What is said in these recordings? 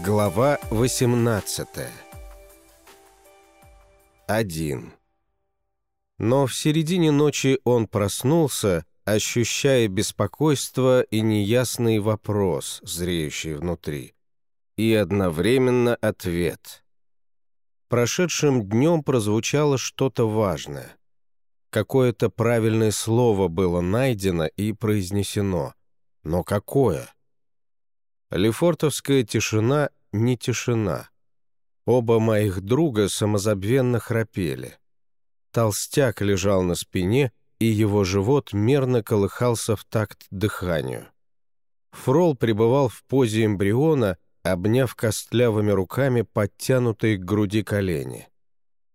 Глава 18 Один. Но в середине ночи он проснулся, ощущая беспокойство и неясный вопрос, зреющий внутри, и одновременно ответ. Прошедшим днем прозвучало что-то важное. Какое-то правильное слово было найдено и произнесено. Но какое? — Лефортовская тишина не тишина. Оба моих друга самозабвенно храпели. Толстяк лежал на спине, и его живот мерно колыхался в такт дыханию. Фрол пребывал в позе эмбриона, обняв костлявыми руками подтянутые к груди колени.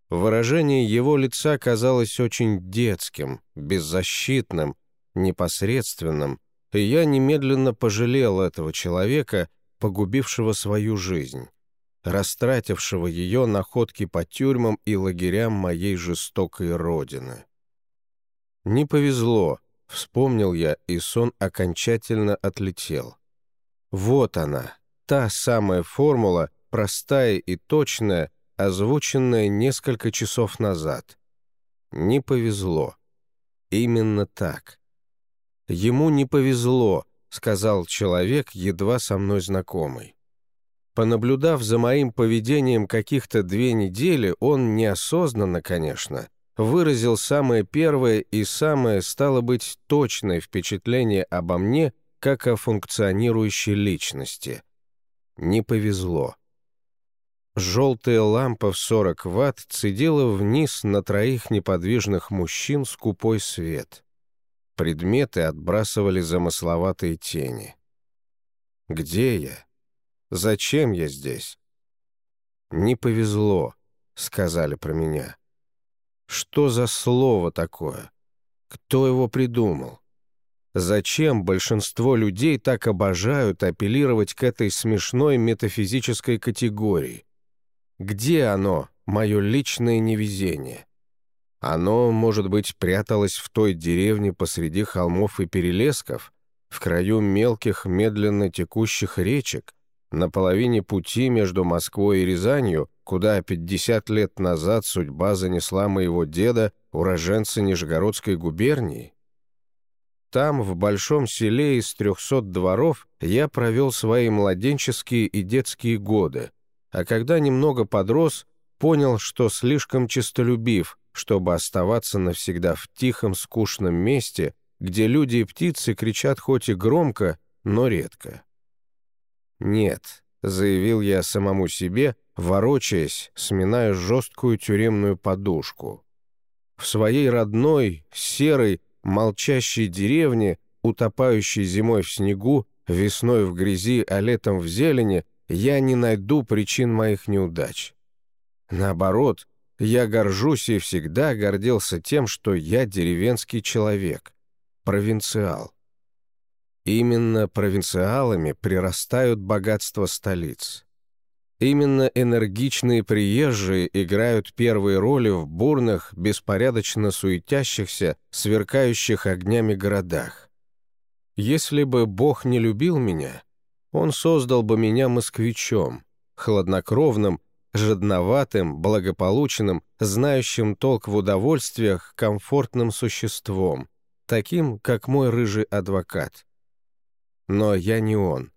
Выражение его лица казалось очень детским, беззащитным, непосредственным, и я немедленно пожалел этого человека, погубившего свою жизнь, растратившего ее на ходки по тюрьмам и лагерям моей жестокой родины. Не повезло, вспомнил я, и сон окончательно отлетел. Вот она, та самая формула, простая и точная, озвученная несколько часов назад. Не повезло. Именно так. «Ему не повезло», — сказал человек, едва со мной знакомый. Понаблюдав за моим поведением каких-то две недели, он неосознанно, конечно, выразил самое первое и самое, стало быть, точное впечатление обо мне, как о функционирующей личности. Не повезло. Желтая лампа в 40 ватт цедила вниз на троих неподвижных мужчин скупой свет. Предметы отбрасывали замысловатые тени. «Где я? Зачем я здесь?» «Не повезло», — сказали про меня. «Что за слово такое? Кто его придумал? Зачем большинство людей так обожают апеллировать к этой смешной метафизической категории? Где оно, мое личное невезение?» Оно, может быть, пряталось в той деревне посреди холмов и перелесков, в краю мелких, медленно текущих речек, на половине пути между Москвой и Рязанью, куда 50 лет назад судьба занесла моего деда, уроженца Нижегородской губернии? Там, в большом селе из 300 дворов, я провел свои младенческие и детские годы, а когда немного подрос, понял, что слишком честолюбив, чтобы оставаться навсегда в тихом, скучном месте, где люди и птицы кричат хоть и громко, но редко. «Нет», — заявил я самому себе, ворочаясь, сминая жесткую тюремную подушку. В своей родной, серой, молчащей деревне, утопающей зимой в снегу, весной в грязи, а летом в зелени, я не найду причин моих неудач. Наоборот, я горжусь и всегда гордился тем, что я деревенский человек, провинциал. Именно провинциалами прирастают богатства столиц. Именно энергичные приезжие играют первые роли в бурных, беспорядочно суетящихся, сверкающих огнями городах. Если бы Бог не любил меня, Он создал бы меня москвичом, хладнокровным жадноватым, благополучным, знающим толк в удовольствиях, комфортным существом, таким, как мой рыжий адвокат. Но я не он.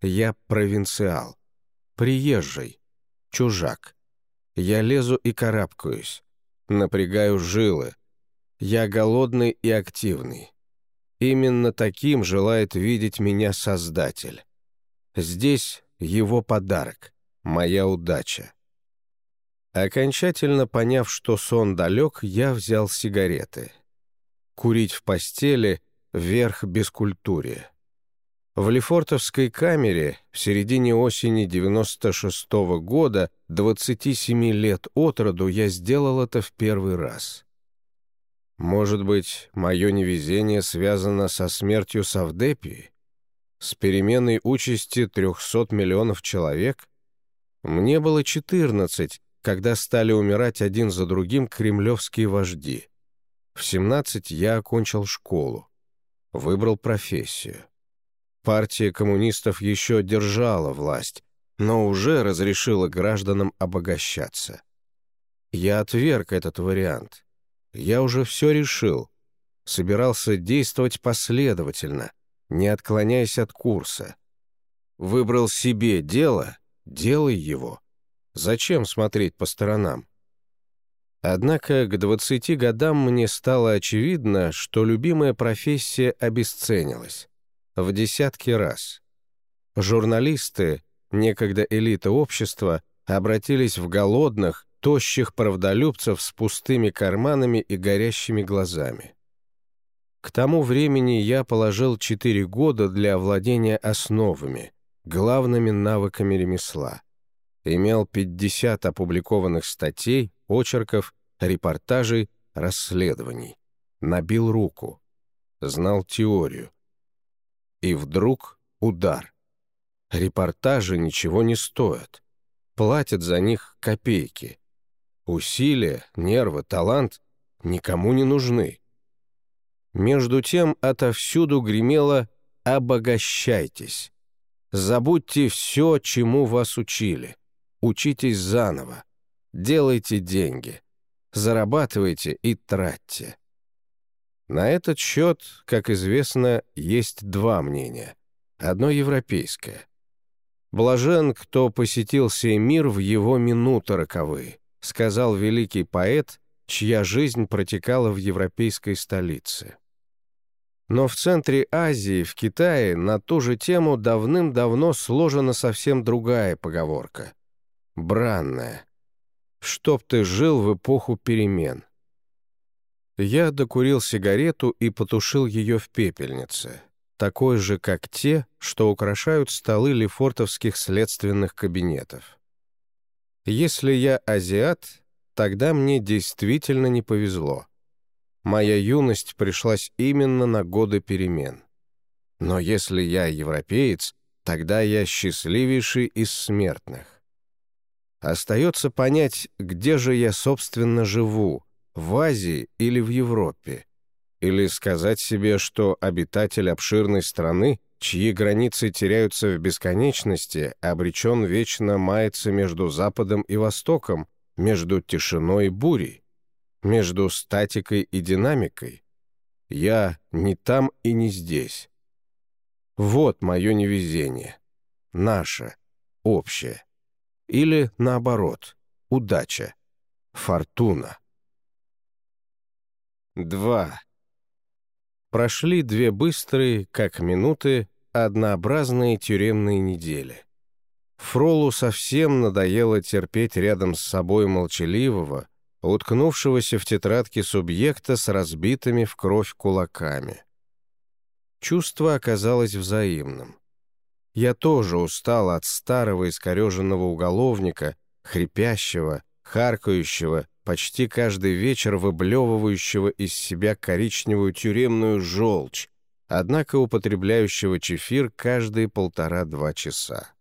Я провинциал. Приезжий. Чужак. Я лезу и карабкаюсь. Напрягаю жилы. Я голодный и активный. Именно таким желает видеть меня Создатель. Здесь его подарок, моя удача. Окончательно поняв, что сон далек, я взял сигареты. Курить в постели — верх бескультурия. В Лефортовской камере в середине осени 96 -го года, 27 лет от роду, я сделал это в первый раз. Может быть, мое невезение связано со смертью Савдепии? С переменой участи 300 миллионов человек? Мне было 14, когда стали умирать один за другим кремлевские вожди. В 17 я окончил школу. Выбрал профессию. Партия коммунистов еще держала власть, но уже разрешила гражданам обогащаться. Я отверг этот вариант. Я уже все решил. Собирался действовать последовательно, не отклоняясь от курса. Выбрал себе дело, делай его. Зачем смотреть по сторонам? Однако к 20 годам мне стало очевидно, что любимая профессия обесценилась. В десятки раз. Журналисты, некогда элита общества, обратились в голодных, тощих правдолюбцев с пустыми карманами и горящими глазами. К тому времени я положил 4 года для овладения основами, главными навыками ремесла. Имел 50 опубликованных статей, очерков, репортажей, расследований. Набил руку. Знал теорию. И вдруг удар. Репортажи ничего не стоят. Платят за них копейки. Усилия, нервы, талант никому не нужны. Между тем отовсюду гремело «обогащайтесь». Забудьте все, чему вас учили. Учитесь заново. Делайте деньги. Зарабатывайте и тратьте. На этот счет, как известно, есть два мнения. Одно европейское. «Блажен, кто посетил сей мир в его минуты роковые», сказал великий поэт, чья жизнь протекала в европейской столице. Но в центре Азии, в Китае, на ту же тему давным-давно сложена совсем другая поговорка. Бранная. «Чтоб ты жил в эпоху перемен». Я докурил сигарету и потушил ее в пепельнице, такой же, как те, что украшают столы лефортовских следственных кабинетов. Если я азиат, тогда мне действительно не повезло. Моя юность пришлась именно на годы перемен. Но если я европеец, тогда я счастливейший из смертных. Остается понять, где же я, собственно, живу, в Азии или в Европе. Или сказать себе, что обитатель обширной страны, чьи границы теряются в бесконечности, обречен вечно маяться между Западом и Востоком, между тишиной и бурей между статикой и динамикой. Я не там и не здесь. Вот мое невезение. Наше, общее. Или, наоборот, удача, фортуна. 2. Прошли две быстрые, как минуты, однообразные тюремные недели. Фролу совсем надоело терпеть рядом с собой молчаливого, уткнувшегося в тетрадке субъекта с разбитыми в кровь кулаками. Чувство оказалось взаимным. Я тоже устал от старого искореженного уголовника, хрипящего, харкающего, почти каждый вечер выблевывающего из себя коричневую тюремную желчь, однако употребляющего чефир каждые полтора-два часа.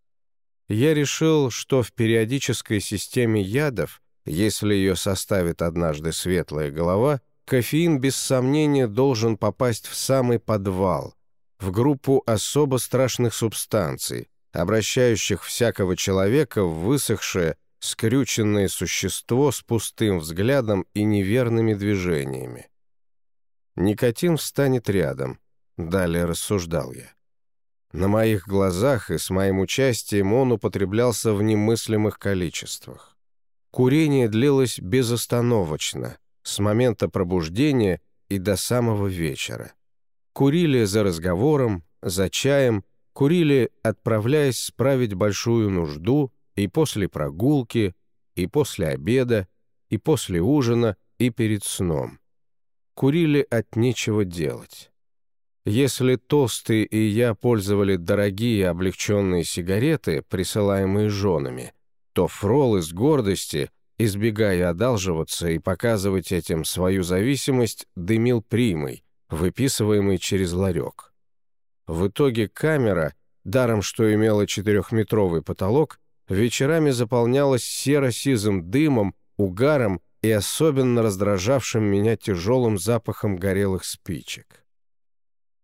Я решил, что в периодической системе ядов если ее составит однажды светлая голова, кофеин без сомнения должен попасть в самый подвал, в группу особо страшных субстанций, обращающих всякого человека в высохшее, скрюченное существо с пустым взглядом и неверными движениями. Никотин встанет рядом, далее рассуждал я. На моих глазах и с моим участием он употреблялся в немыслимых количествах. Курение длилось безостановочно, с момента пробуждения и до самого вечера. Курили за разговором, за чаем, курили, отправляясь справить большую нужду, и после прогулки, и после обеда, и после ужина, и перед сном. Курили от нечего делать. Если Толстый и я пользовали дорогие облегченные сигареты, присылаемые женами, то Фрол из гордости, избегая одалживаться и показывать этим свою зависимость, дымил примой, выписываемый через ларек. В итоге камера, даром что имела четырехметровый потолок, вечерами заполнялась серо-сизым дымом, угаром и особенно раздражавшим меня тяжелым запахом горелых спичек.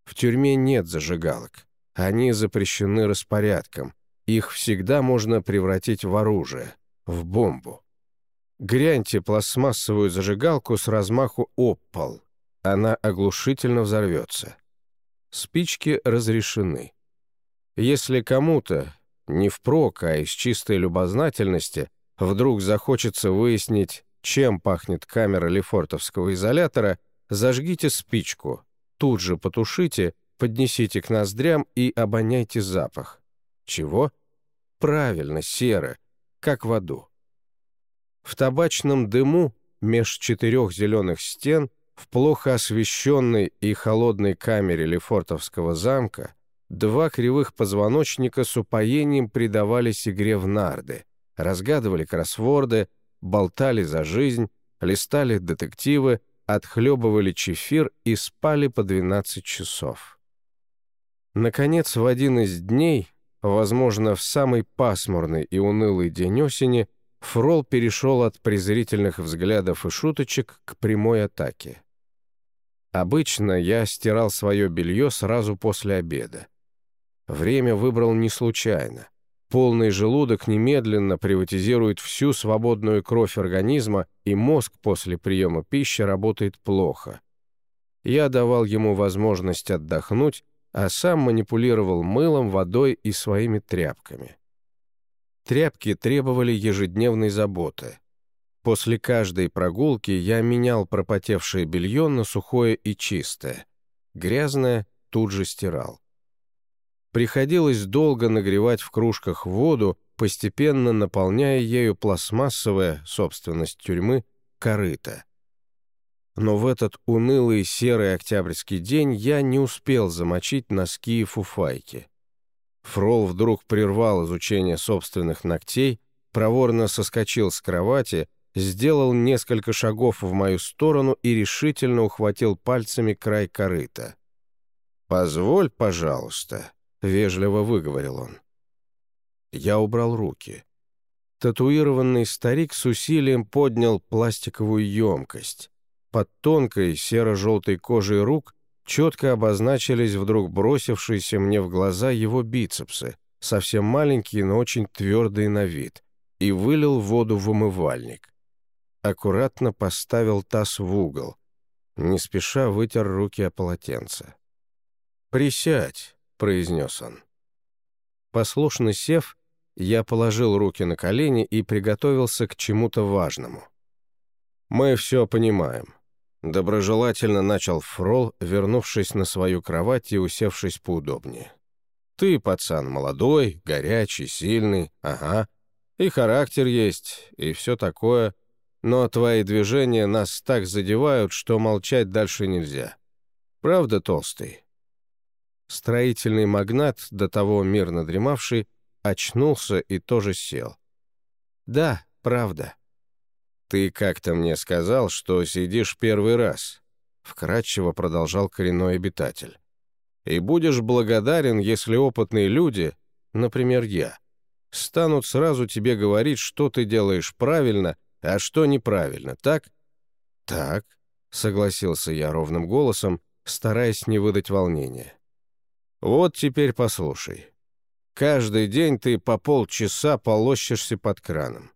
В тюрьме нет зажигалок. Они запрещены распорядком, их всегда можно превратить в оружие, в бомбу. Гряньте пластмассовую зажигалку с размаху об. Она оглушительно взорвется. Спички разрешены. Если кому-то, не впрок, а из чистой любознательности, вдруг захочется выяснить, чем пахнет камера лефортовского изолятора, зажгите спичку, тут же потушите, поднесите к ноздрям и обоняйте запах. Чего? Правильно, серы, как в аду. В табачном дыму меж четырех зеленых стен в плохо освещенной и холодной камере Лефортовского замка два кривых позвоночника с упоением предавались игре в нарды, разгадывали кроссворды, болтали за жизнь, листали детективы, отхлебывали чефир и спали по 12 часов. Наконец, в один из дней, возможно, в самый пасмурный и унылый день осени, Фрол перешел от презрительных взглядов и шуточек к прямой атаке. Обычно я стирал свое белье сразу после обеда. Время выбрал не случайно. Полный желудок немедленно приватизирует всю свободную кровь организма, и мозг после приема пищи работает плохо. Я давал ему возможность отдохнуть, а сам манипулировал мылом, водой и своими тряпками. Тряпки требовали ежедневной заботы. После каждой прогулки я менял пропотевшее белье на сухое и чистое. Грязное тут же стирал. Приходилось долго нагревать в кружках воду, постепенно наполняя ею пластмассовая, собственность тюрьмы, корыто. Но в этот унылый серый октябрьский день я не успел замочить носки и фуфайки. Фрол вдруг прервал изучение собственных ногтей, проворно соскочил с кровати, сделал несколько шагов в мою сторону и решительно ухватил пальцами край корыта. «Позволь, пожалуйста», — вежливо выговорил он. Я убрал руки. Татуированный старик с усилием поднял пластиковую емкость. Под тонкой серо-желтой кожей рук четко обозначились вдруг бросившиеся мне в глаза его бицепсы, совсем маленькие, но очень твердые на вид, и вылил воду в умывальник. Аккуратно поставил таз в угол, не спеша вытер руки о полотенце. «Присядь», — произнес он. Послушно сев, я положил руки на колени и приготовился к чему-то важному. «Мы все понимаем. Доброжелательно начал Фрол, вернувшись на свою кровать и усевшись поудобнее. «Ты, пацан, молодой, горячий, сильный, ага. И характер есть, и все такое. Но твои движения нас так задевают, что молчать дальше нельзя. Правда, толстый?» Строительный магнат, до того мирно дремавший, очнулся и тоже сел. «Да, правда», «Ты как-то мне сказал, что сидишь первый раз», — вкратчиво продолжал коренной обитатель. «И будешь благодарен, если опытные люди, например, я, станут сразу тебе говорить, что ты делаешь правильно, а что неправильно, так?» «Так», — согласился я ровным голосом, стараясь не выдать волнения. «Вот теперь послушай. Каждый день ты по полчаса полощешься под краном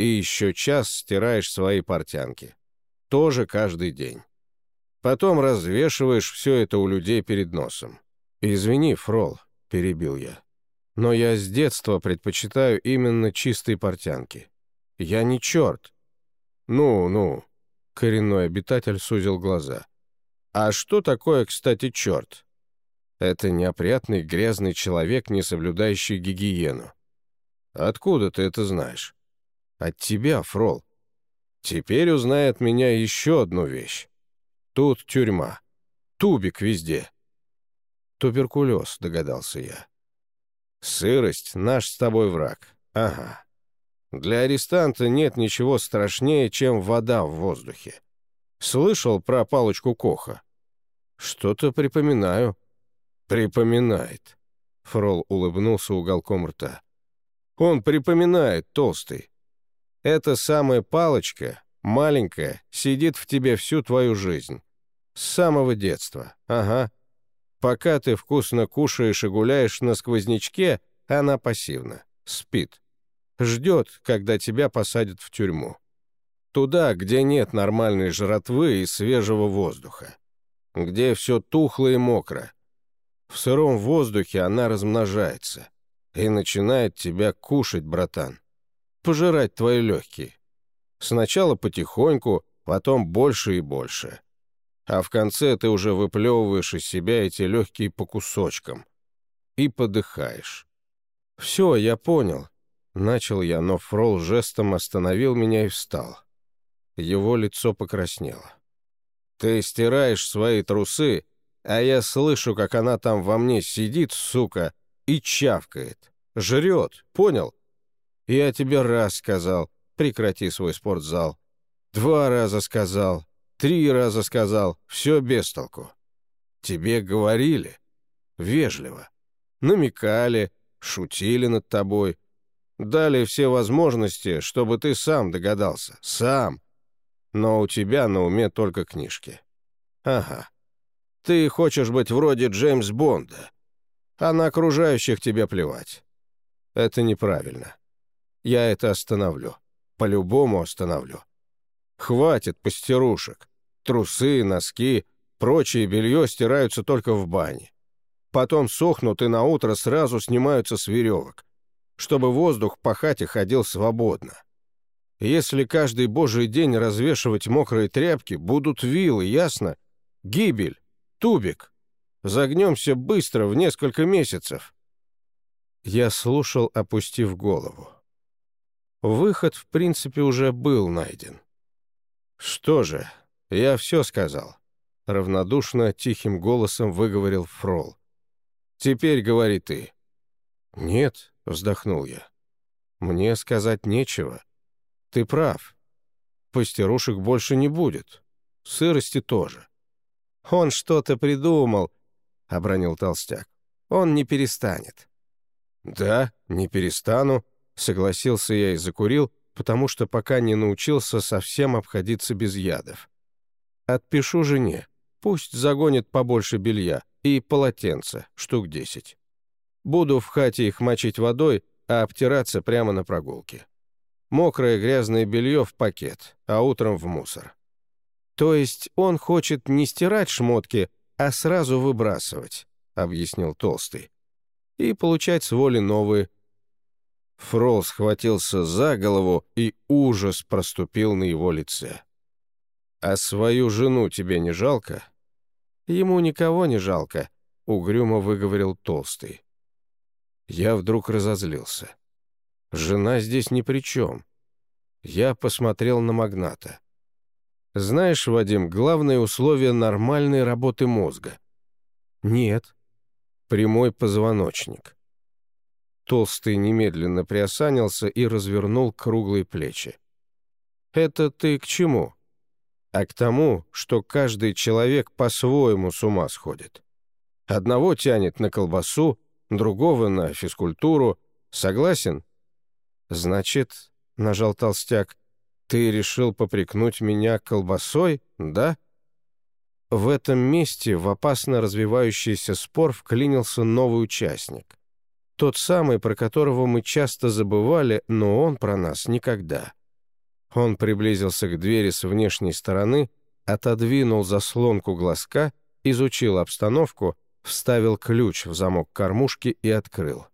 и еще час стираешь свои портянки. Тоже каждый день. Потом развешиваешь все это у людей перед носом. «Извини, Фрол», — перебил я, — «но я с детства предпочитаю именно чистые портянки. Я не черт». «Ну, ну», — коренной обитатель сузил глаза. «А что такое, кстати, черт?» «Это неопрятный грязный человек, не соблюдающий гигиену». «Откуда ты это знаешь?» От тебя, Фрол. Теперь узнает меня еще одну вещь. Тут тюрьма. Тубик везде. Туберкулез, догадался я. Сырость — наш с тобой враг. Ага. Для арестанта нет ничего страшнее, чем вода в воздухе. Слышал про палочку Коха? Что-то припоминаю. Припоминает. Фрол улыбнулся уголком рта. Он припоминает, толстый. Эта самая палочка, маленькая, сидит в тебе всю твою жизнь. С самого детства, ага. Пока ты вкусно кушаешь и гуляешь на сквознячке, Она пассивна, спит. Ждет, когда тебя посадят в тюрьму. Туда, где нет нормальной жратвы и свежего воздуха. Где все тухло и мокро. В сыром воздухе она размножается и начинает тебя кушать, братан. Пожирать твои легкие. Сначала потихоньку, потом больше и больше. А в конце ты уже выплевываешь из себя эти легкие по кусочкам. И подыхаешь. «Все, я понял», — начал я, но Фрол жестом остановил меня и встал. Его лицо покраснело. «Ты стираешь свои трусы, а я слышу, как она там во мне сидит, сука, и чавкает. Жрет, понял? Я тебе раз сказал, прекрати свой спортзал. Два раза сказал, три раза сказал, все без толку. Тебе говорили, вежливо, намекали, шутили над тобой, дали все возможности, чтобы ты сам догадался, сам. Но у тебя на уме только книжки. Ага. Ты хочешь быть вроде Джеймс Бонда, а на окружающих тебе плевать. Это неправильно. Я это остановлю. По-любому остановлю. Хватит постирушек. Трусы, носки, прочее белье стираются только в бане. Потом сохнут и на утро сразу снимаются с веревок, чтобы воздух по хате ходил свободно. Если каждый божий день развешивать мокрые тряпки, будут вилы, ясно? Гибель, тубик. Загнемся быстро, в несколько месяцев. Я слушал, опустив голову. Выход, в принципе, уже был найден. «Что же, я все сказал», — равнодушно, тихим голосом выговорил Фрол. «Теперь говори ты». «Нет», — вздохнул я. «Мне сказать нечего. Ты прав. Пастерушек больше не будет. Сырости тоже». «Он что-то придумал», — обронил толстяк. «Он не перестанет». «Да, не перестану», — согласился я и закурил, потому что пока не научился совсем обходиться без ядов. «Отпишу жене. Пусть загонит побольше белья и полотенца, штук десять. Буду в хате их мочить водой, а обтираться прямо на прогулке. Мокрое грязное белье в пакет, а утром в мусор. То есть он хочет не стирать шмотки, а сразу выбрасывать», — объяснил Толстый и получать с воли новые. Фрол схватился за голову, и ужас проступил на его лице. «А свою жену тебе не жалко?» «Ему никого не жалко», — угрюмо выговорил Толстый. Я вдруг разозлился. «Жена здесь ни при чем». Я посмотрел на магната. «Знаешь, Вадим, главное условие нормальной работы мозга?» «Нет», прямой позвоночник. Толстый немедленно приосанился и развернул круглые плечи. «Это ты к чему?» «А к тому, что каждый человек по-своему с ума сходит. Одного тянет на колбасу, другого на физкультуру. Согласен?» «Значит, — нажал толстяк, — ты решил попрекнуть меня колбасой, да?» В этом месте в опасно развивающийся спор вклинился новый участник. Тот самый, про которого мы часто забывали, но он про нас никогда. Он приблизился к двери с внешней стороны, отодвинул заслонку глазка, изучил обстановку, вставил ключ в замок кормушки и открыл.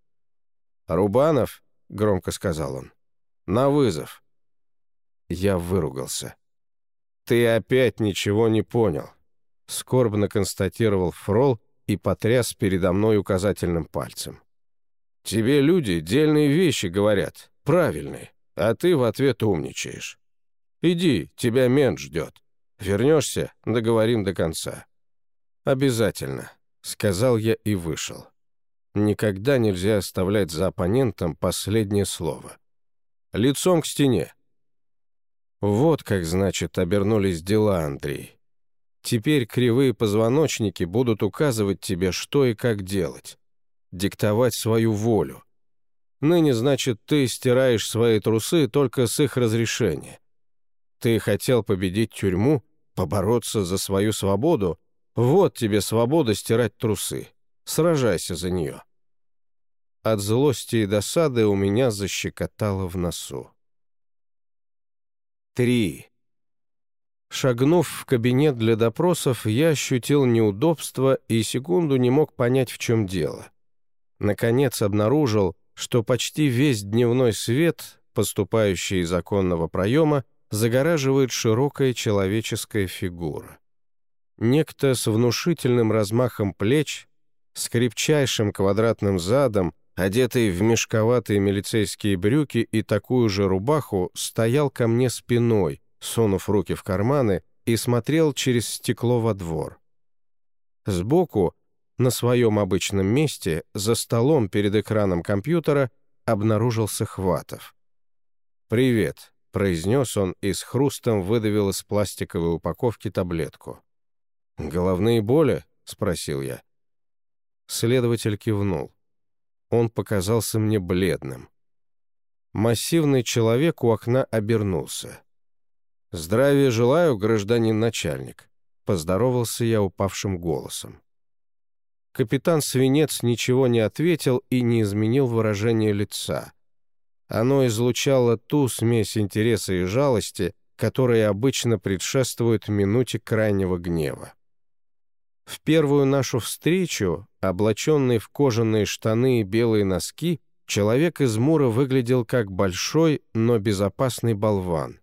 «Рубанов», — громко сказал он, — «на вызов». Я выругался. «Ты опять ничего не понял. — скорбно констатировал Фрол и потряс передо мной указательным пальцем. «Тебе люди дельные вещи говорят, правильные, а ты в ответ умничаешь. Иди, тебя мент ждет. Вернешься, договорим до конца». «Обязательно», — сказал я и вышел. Никогда нельзя оставлять за оппонентом последнее слово. Лицом к стене. Вот как, значит, обернулись дела, Андрей. Теперь кривые позвоночники будут указывать тебе, что и как делать. Диктовать свою волю. Ныне, значит, ты стираешь свои трусы только с их разрешения. Ты хотел победить тюрьму, побороться за свою свободу? Вот тебе свобода стирать трусы. Сражайся за нее. от злости и досады у меня защекотало в носу. Три. Шагнув в кабинет для допросов, я ощутил неудобство и секунду не мог понять, в чем дело. Наконец обнаружил, что почти весь дневной свет, поступающий из оконного проема, загораживает широкая человеческая фигура. Некто с внушительным размахом плеч, с крепчайшим квадратным задом, одетый в мешковатые милицейские брюки и такую же рубаху, стоял ко мне спиной, сунув руки в карманы, и смотрел через стекло во двор. Сбоку, на своем обычном месте, за столом перед экраном компьютера, обнаружился Хватов. «Привет», — произнес он и с хрустом выдавил из пластиковой упаковки таблетку. «Головные боли?» — спросил я. Следователь кивнул. Он показался мне бледным. Массивный человек у окна обернулся. «Здравия желаю, гражданин начальник», — поздоровался я упавшим голосом. Капитан Свинец ничего не ответил и не изменил выражение лица. Оно излучало ту смесь интереса и жалости, которая обычно предшествует минуте крайнего гнева. В первую нашу встречу, облаченный в кожаные штаны и белые носки, человек из Мура выглядел как большой, но безопасный болван.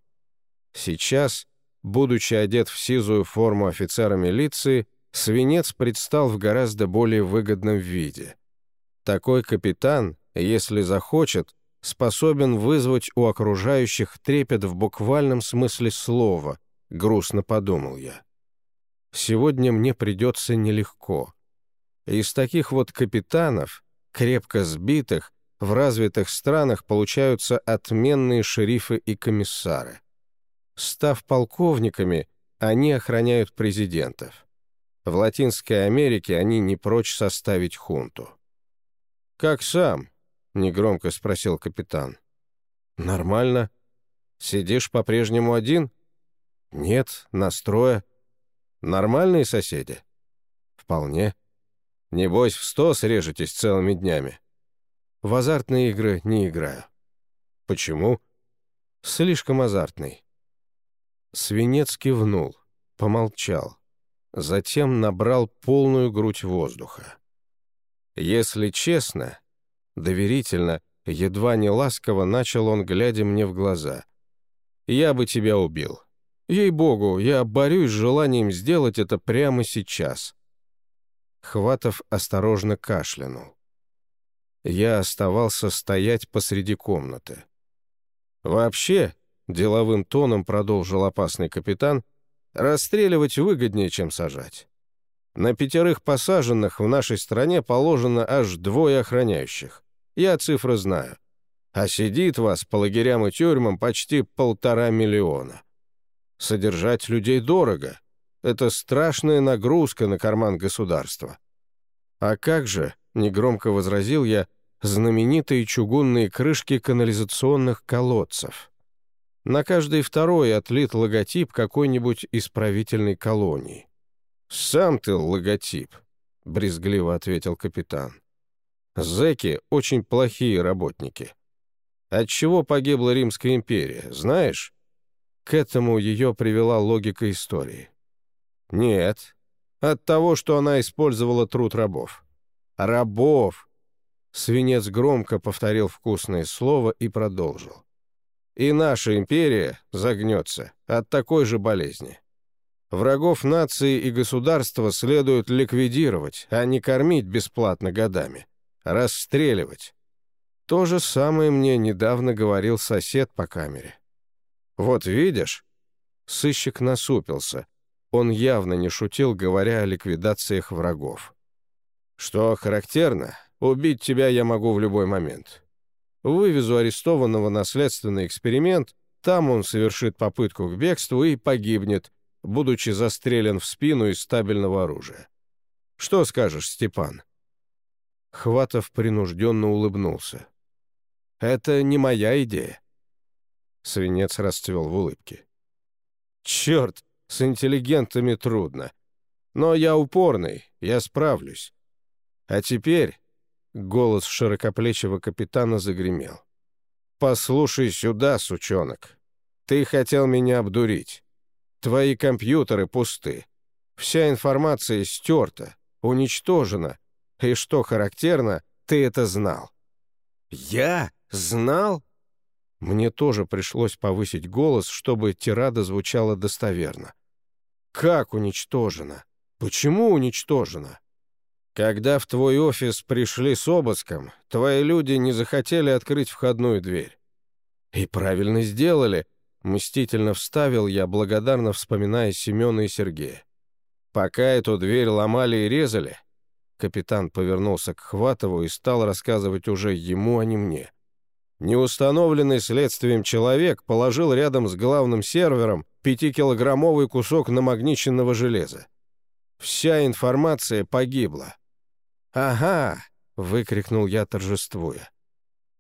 Сейчас, будучи одет в сизую форму офицера милиции, свинец предстал в гораздо более выгодном виде. Такой капитан, если захочет, способен вызвать у окружающих трепет в буквальном смысле слова, грустно подумал я. Сегодня мне придется нелегко. Из таких вот капитанов, крепко сбитых, в развитых странах получаются отменные шерифы и комиссары. Став полковниками, они охраняют президентов. В Латинской Америке они не прочь составить хунту. «Как сам?» — негромко спросил капитан. «Нормально. Сидишь по-прежнему один?» «Нет, настроя. Нормальные соседи?» «Вполне. Небось, в сто срежетесь целыми днями?» «В азартные игры не играю». «Почему?» «Слишком азартный». Свинец кивнул, помолчал. Затем набрал полную грудь воздуха. «Если честно, доверительно, едва не ласково начал он, глядя мне в глаза. «Я бы тебя убил. Ей-богу, я борюсь с желанием сделать это прямо сейчас». Хватов осторожно кашлянул. Я оставался стоять посреди комнаты. «Вообще», — деловым тоном продолжил опасный капитан, «расстреливать выгоднее, чем сажать. На пятерых посаженных в нашей стране положено аж двое охраняющих. Я цифры знаю. А сидит вас по лагерям и тюрьмам почти полтора миллиона. Содержать людей дорого. Это страшная нагрузка на карман государства. А как же, негромко возразил я, знаменитые чугунные крышки канализационных колодцев? На каждой второй отлит логотип какой-нибудь исправительной колонии. «Сам ты логотип», — брезгливо ответил капитан. «Зэки — очень плохие работники. От чего погибла Римская империя, знаешь?» К этому ее привела логика истории. Нет, от того, что она использовала труд рабов. Рабов! Свинец громко повторил вкусное слово и продолжил. И наша империя загнется от такой же болезни. Врагов нации и государства следует ликвидировать, а не кормить бесплатно годами. Расстреливать. То же самое мне недавно говорил сосед по камере. «Вот видишь?» Сыщик насупился. Он явно не шутил, говоря о ликвидациях врагов. «Что характерно, убить тебя я могу в любой момент. Вывезу арестованного на следственный эксперимент, там он совершит попытку к бегству и погибнет, будучи застрелен в спину из стабильного оружия. Что скажешь, Степан?» Хватов принужденно улыбнулся. «Это не моя идея. Свинец расцвел в улыбке. «Черт, с интеллигентами трудно. Но я упорный, я справлюсь. А теперь Голос широкоплечего капитана загремел. «Послушай сюда, сучонок. Ты хотел меня обдурить. Твои компьютеры пусты. Вся информация стерта, уничтожена. И что характерно, ты это знал». «Я? Знал?» Мне тоже пришлось повысить голос, чтобы тирада звучала достоверно. «Как уничтожена? Почему уничтожена?» Когда в твой офис пришли с обыском, твои люди не захотели открыть входную дверь. И правильно сделали, мстительно вставил я, благодарно вспоминая Семена и Сергея. Пока эту дверь ломали и резали, капитан повернулся к Хватову и стал рассказывать уже ему, а не мне. Неустановленный следствием человек положил рядом с главным сервером пятикилограммовый кусок намагниченного железа. Вся информация погибла. «Ага!» — выкрикнул я, торжествуя.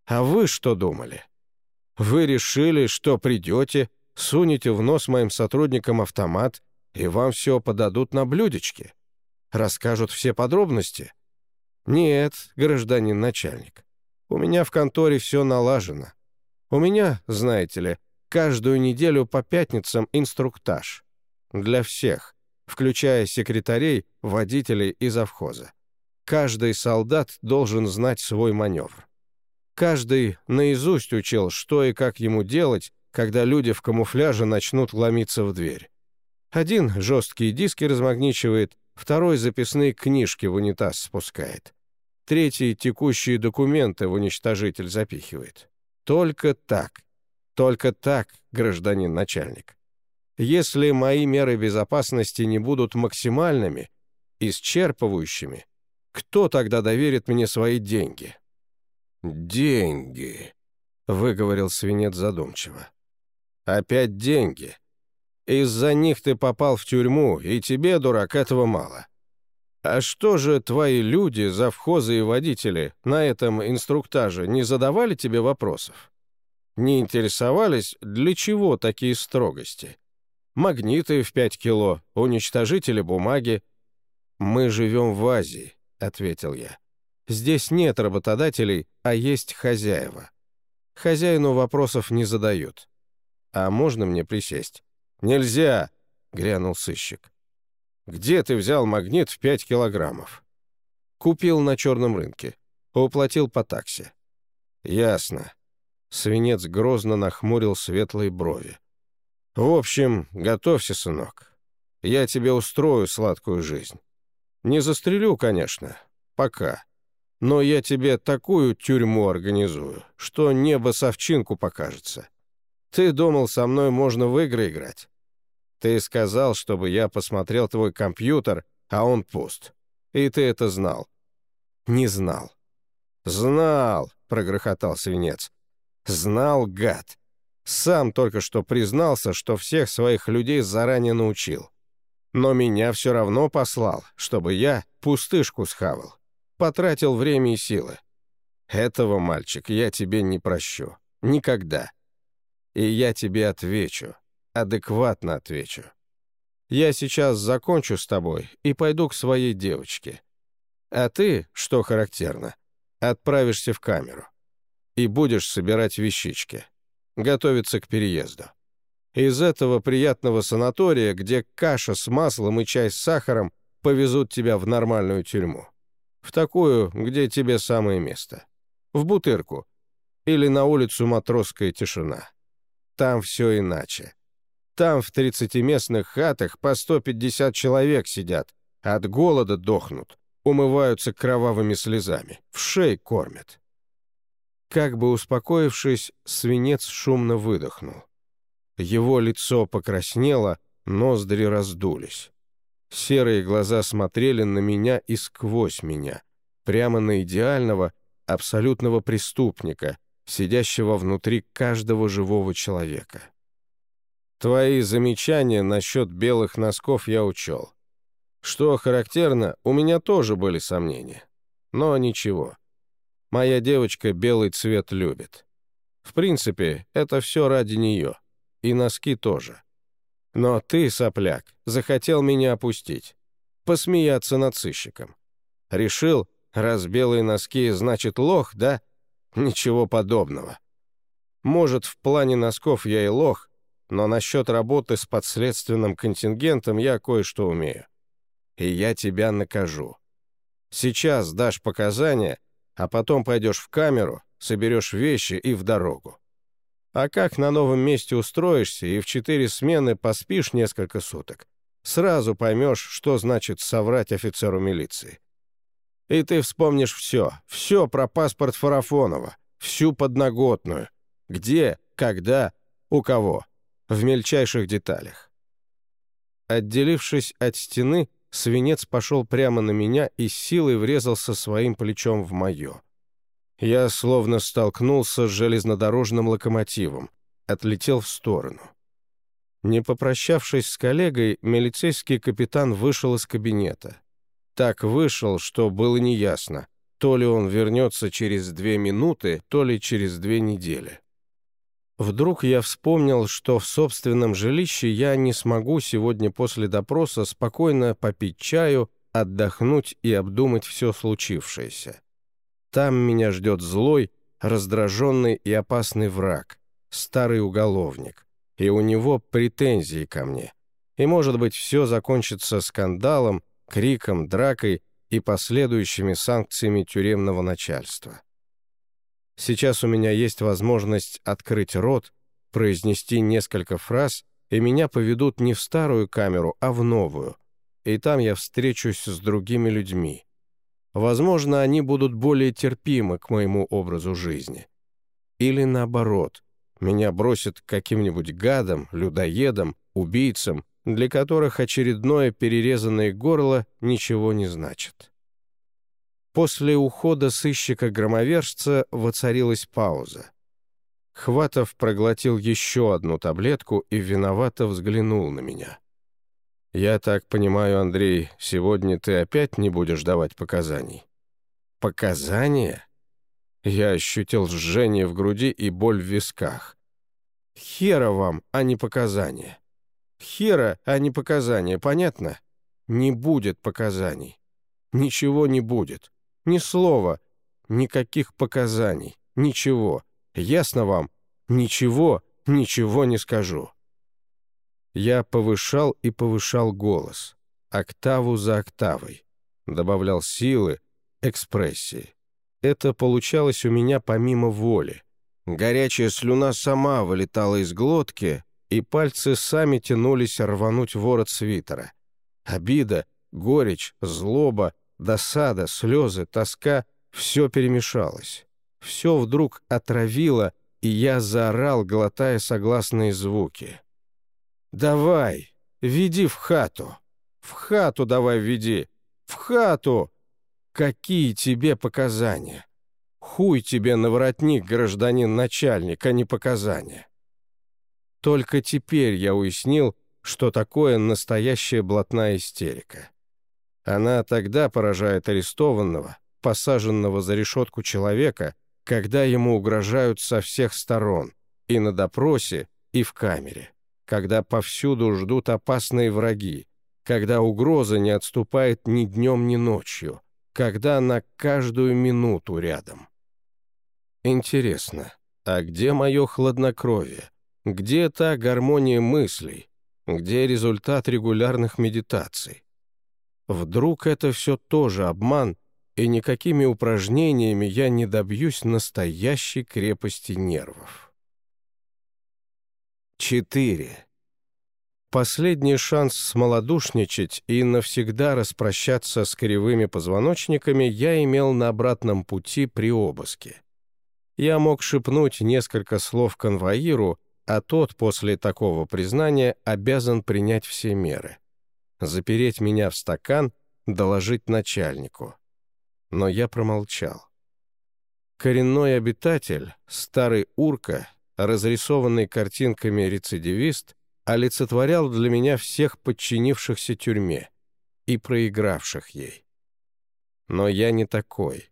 «А вы что думали? Вы решили, что придете, сунете в нос моим сотрудникам автомат, и вам все подадут на блюдечке? Расскажут все подробности?» «Нет, гражданин начальник, у меня в конторе все налажено. У меня, знаете ли, каждую неделю по пятницам инструктаж. Для всех, включая секретарей, водителей и завхоза. Каждый солдат должен знать свой маневр. Каждый наизусть учил, что и как ему делать, когда люди в камуфляже начнут ломиться в дверь. Один жесткие диски размагничивает, второй записные книжки в унитаз спускает. Третий текущие документы в уничтожитель запихивает. Только так. Только так, гражданин начальник. Если мои меры безопасности не будут максимальными, исчерпывающими, кто тогда доверит мне свои деньги?» «Деньги», — выговорил свинец задумчиво. «Опять деньги. Из-за них ты попал в тюрьму, и тебе, дурак, этого мало. А что же твои люди, завхозы и водители, на этом инструктаже не задавали тебе вопросов? Не интересовались, для чего такие строгости? Магниты в пять кило, уничтожители бумаги. Мы живем в Азии, ответил я. «Здесь нет работодателей, а есть хозяева. Хозяину вопросов не задают. А можно мне присесть?» «Нельзя!» — грянул сыщик. «Где ты взял магнит в пять килограммов?» «Купил на черном рынке. Уплатил по такси». «Ясно». Свинец грозно нахмурил светлые брови. «В общем, готовься, сынок. Я тебе устрою сладкую жизнь. Не застрелю, конечно. Пока. Но я тебе такую тюрьму организую, что небо совчинку покажется. Ты думал, со мной можно в игры играть? Ты сказал, чтобы я посмотрел твой компьютер, а он пуст. И ты это знал. Не знал. Знал, прогрохотал свинец. Знал, гад. Сам только что признался, что всех своих людей заранее научил. Но меня все равно послал, чтобы я пустышку схавал. Потратил время и силы. Этого, мальчик, я тебе не прощу. Никогда. И я тебе отвечу. Адекватно отвечу. Я сейчас закончу с тобой и пойду к своей девочке. А ты, что характерно, отправишься в камеру. И будешь собирать вещички. Готовиться к переезду. Из этого приятного санатория, где каша с маслом и чай с сахаром, повезут тебя в нормальную тюрьму. В такую, где тебе самое место. В Бутырку. Или на улицу Матросская тишина. Там все иначе. Там в 30-местных хатах по 150 человек сидят, от голода дохнут, умываются кровавыми слезами, в шей кормят. Как бы успокоившись, свинец шумно выдохнул. Его лицо покраснело, ноздри раздулись. Серые глаза смотрели на меня и сквозь меня, прямо на идеального, абсолютного преступника, сидящего внутри каждого живого человека. Твои замечания насчет белых носков я учел. Что характерно, у меня тоже были сомнения. Но ничего. Моя девочка белый цвет любит. В принципе, это все ради нее. И носки тоже. Но ты, сопляк, захотел меня опустить. Посмеяться над сыщиком. Решил, Раз белые носки значит лох, да? Ничего подобного. Может, в плане носков я и лох, но насчет работы с подследственным контингентом я кое-что умею. И я тебя накажу. Сейчас дашь показания, а потом пойдешь в камеру, соберешь вещи и в дорогу. А как на новом месте устроишься и в четыре смены поспишь несколько суток, сразу поймешь, что значит соврать офицеру милиции. И ты вспомнишь все, все про паспорт Фарафонова, всю подноготную. Где, когда, у кого. В мельчайших деталях. Отделившись от стены, свинец пошел прямо на меня и силой врезался своим плечом в мое. Я словно столкнулся с железнодорожным локомотивом, отлетел в сторону. Не попрощавшись с коллегой, милицейский капитан вышел из кабинета. Так вышел, что было неясно, то ли он вернется через две минуты, то ли через две недели. Вдруг я вспомнил, что в собственном жилище я не смогу сегодня после допроса спокойно попить чаю, отдохнуть и обдумать все случившееся. Там меня ждет злой, раздраженный и опасный враг, старый уголовник, и у него претензии ко мне. И, может быть, все закончится скандалом, криком, дракой и последующими санкциями тюремного начальства. Сейчас у меня есть возможность открыть рот, произнести несколько фраз, и меня поведут не в старую камеру, а в новую, и там я встречусь с другими людьми. Возможно, они будут более терпимы к моему образу жизни. Или наоборот, меня бросят каким-нибудь гадом, людоедом, убийцам, для которых очередное перерезанное горло ничего не значит. После ухода сыщика-громовержца воцарилась пауза. Хватов проглотил еще одну таблетку и виновато взглянул на меня. «Я так понимаю, Андрей, сегодня ты опять не будешь давать показаний?» «Показания?» Я ощутил жжение в груди и боль в висках. «Хера вам, а не показания!» «Хера, а не показания, понятно?» «Не будет показаний. Ничего не будет. Ни слова. Никаких показаний. Ничего. Ясно вам? Ничего, ничего не скажу». Я повышал и повышал голос, октаву за октавой, добавлял силы, экспрессии. Это получалось у меня помимо воли. Горячая слюна сама вылетала из глотки, и пальцы сами тянулись рвануть ворот свитера. Обида, горечь, злоба, досада, слезы, тоска — все перемешалось. Все вдруг отравило, и я заорал, глотая согласные звуки. «Давай, веди в хату. В хату давай веди. В хату! Какие тебе показания? Хуй тебе на воротник, гражданин начальник, а не показания». Только теперь я уяснил, что такое настоящая блатная истерика. Она тогда поражает арестованного, посаженного за решетку человека, когда ему угрожают со всех сторон, и на допросе, и в камере когда повсюду ждут опасные враги, когда угроза не отступает ни днем, ни ночью, когда она каждую минуту рядом. Интересно, а где мое хладнокровие? Где та гармония мыслей? Где результат регулярных медитаций? Вдруг это все тоже обман, и никакими упражнениями я не добьюсь настоящей крепости нервов. 4. Последний шанс смолодушничать и навсегда распрощаться с кривыми позвоночниками я имел на обратном пути при обыске. Я мог шепнуть несколько слов конвоиру, а тот после такого признания обязан принять все меры. Запереть меня в стакан, доложить начальнику. Но я промолчал. Коренной обитатель, старый урка, разрисованный картинками рецидивист, олицетворял для меня всех подчинившихся тюрьме и проигравших ей. Но я не такой.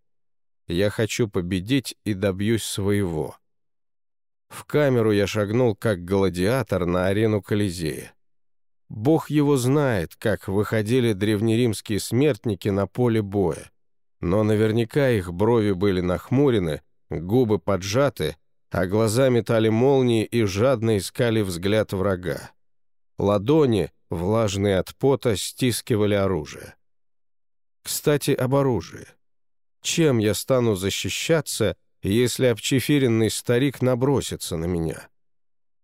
Я хочу победить и добьюсь своего. В камеру я шагнул как гладиатор на арену Колизея. Бог его знает, как выходили древнеримские смертники на поле боя. но наверняка их брови были нахмурены, губы поджаты, а глаза метали молнии и жадно искали взгляд врага. Ладони, влажные от пота, стискивали оружие. Кстати, об оружии. Чем я стану защищаться, если обчефиренный старик набросится на меня?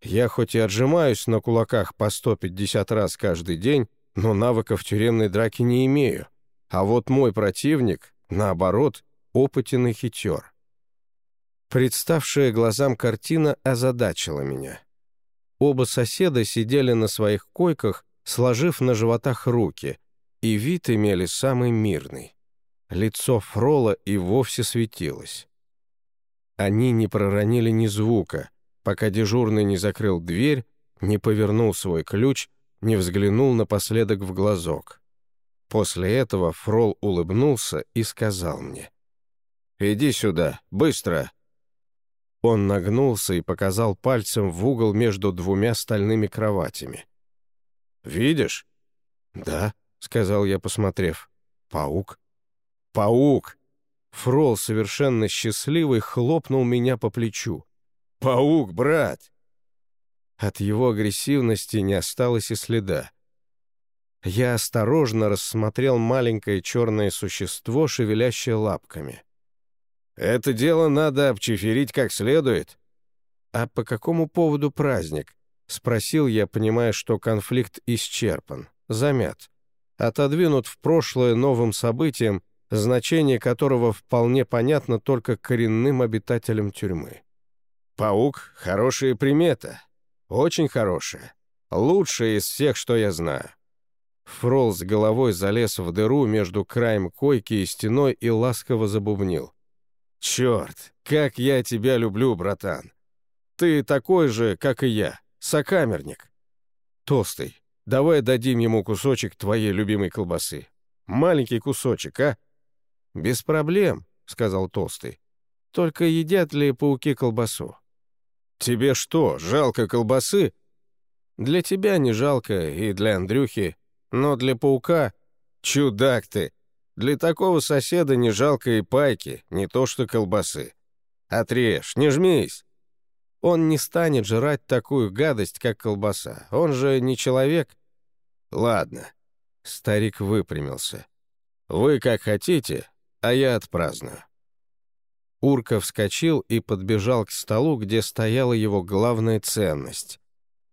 Я хоть и отжимаюсь на кулаках по 150 раз каждый день, но навыков тюремной драки не имею. А вот мой противник, наоборот, опытен и хитер. Представшая глазам картина озадачила меня. Оба соседа сидели на своих койках, сложив на животах руки, и вид имели самый мирный. Лицо Фрола и вовсе светилось. Они не проронили ни звука, пока дежурный не закрыл дверь, не повернул свой ключ, не взглянул напоследок в глазок. После этого Фрол улыбнулся и сказал мне. «Иди сюда, быстро!» Он нагнулся и показал пальцем в угол между двумя стальными кроватями. «Видишь?» «Да», — сказал я, посмотрев. «Паук». «Паук!» Фрол, совершенно счастливый, хлопнул меня по плечу. «Паук, брат!» От его агрессивности не осталось и следа. Я осторожно рассмотрел маленькое черное существо, шевелящее лапками. «Это дело надо обчеферить как следует». «А по какому поводу праздник?» — спросил я, понимая, что конфликт исчерпан, замят, отодвинут в прошлое новым событием, значение которого вполне понятно только коренным обитателям тюрьмы. «Паук — хорошая примета. Очень хорошая. Лучшая из всех, что я знаю». Фрол с головой залез в дыру между краем койки и стеной и ласково забубнил. «Черт, как я тебя люблю, братан! Ты такой же, как и я, сокамерник. Толстый, давай дадим ему кусочек твоей любимой колбасы. Маленький кусочек, а?» «Без проблем», — сказал Толстый. «Только едят ли пауки колбасу?» «Тебе что, жалко колбасы?» «Для тебя не жалко, и для Андрюхи, но для паука...» «Чудак ты! Для такого соседа не жалко и пайки, не то что колбасы. Отрежь, не жмись!» «Он не станет жрать такую гадость, как колбаса. Он же не человек». «Ладно». Старик выпрямился. «Вы как хотите, а я отпраздную». Урка вскочил и подбежал к столу, где стояла его главная ценность.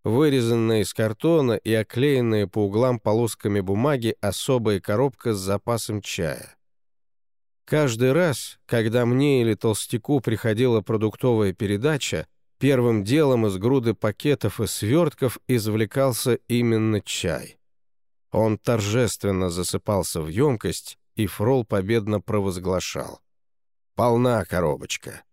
Вырезанная из картона и оклеенная по углам полосками бумаги особая коробка с запасом чая. Каждый раз, когда мне или толстяку приходила продуктовая передача, первым делом из груды пакетов и свертков извлекался именно чай. Он торжественно засыпался в емкость, и Фрол победно провозглашал. «Полна коробочка».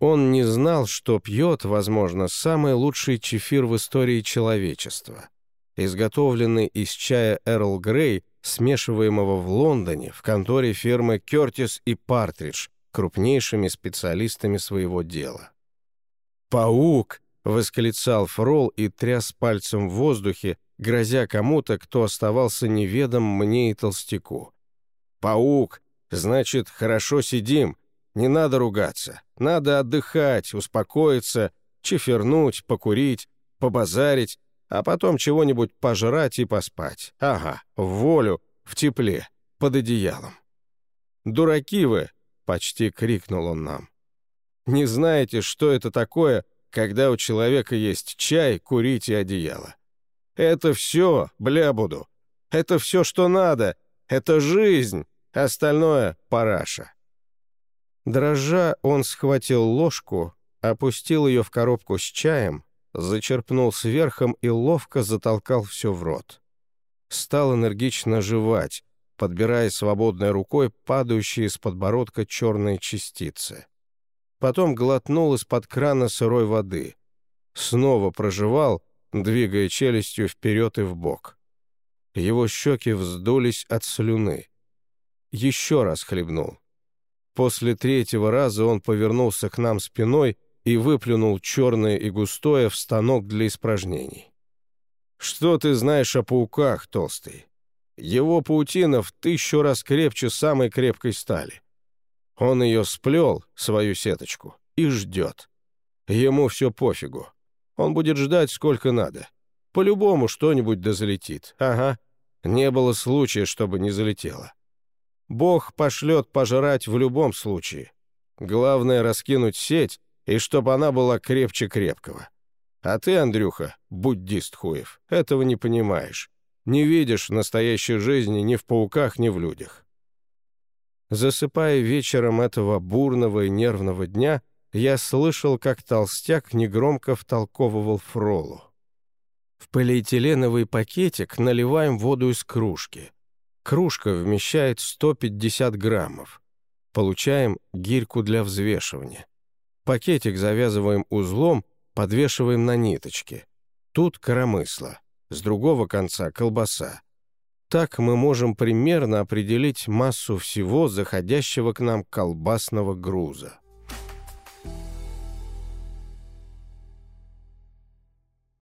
Он не знал, что пьет, возможно, самый лучший чефир в истории человечества, изготовленный из чая Эрл Грей, смешиваемого в Лондоне в конторе фирмы Кертис и Партридж, крупнейшими специалистами своего дела. «Паук!» — восклицал Фрол и тряс пальцем в воздухе, грозя кому-то, кто оставался неведом мне и толстяку. «Паук! Значит, хорошо сидим. Не надо ругаться. Надо отдыхать, успокоиться, чефернуть, покурить, побазарить, а потом чего-нибудь пожрать и поспать. Ага, в волю, в тепле, под одеялом. «Дураки вы!» — почти крикнул он нам. «Не знаете, что это такое, когда у человека есть чай, курить и одеяло? Это все, бля буду. Это все, что надо. Это жизнь. Остальное — параша». Дрожа, он схватил ложку, опустил ее в коробку с чаем, зачерпнул сверхом и ловко затолкал все в рот. Стал энергично жевать, подбирая свободной рукой падающие с подбородка черные частицы. Потом глотнул из-под крана сырой воды. Снова прожевал, двигая челюстью вперед и вбок. Его щеки вздулись от слюны. Еще раз хлебнул. После третьего раза он повернулся к нам спиной и выплюнул черное и густое в станок для испражнений. «Что ты знаешь о пауках, толстый? Его паутина в тысячу раз крепче самой крепкой стали. Он ее сплел, свою сеточку, и ждет. Ему все пофигу. Он будет ждать сколько надо. По-любому что-нибудь да залетит. Ага. Не было случая, чтобы не залетело. Бог пошлет пожрать в любом случае. Главное — раскинуть сеть, и чтобы она была крепче крепкого. А ты, Андрюха, буддист хуев, этого не понимаешь. Не видишь настоящей жизни ни в пауках, ни в людях. Засыпая вечером этого бурного и нервного дня, я слышал, как толстяк негромко втолковывал фролу. В полиэтиленовый пакетик наливаем воду из кружки. Кружка вмещает 150 граммов. Получаем гирьку для взвешивания. Пакетик завязываем узлом, подвешиваем на ниточке. Тут коромысло, с другого конца колбаса. Так мы можем примерно определить массу всего заходящего к нам колбасного груза.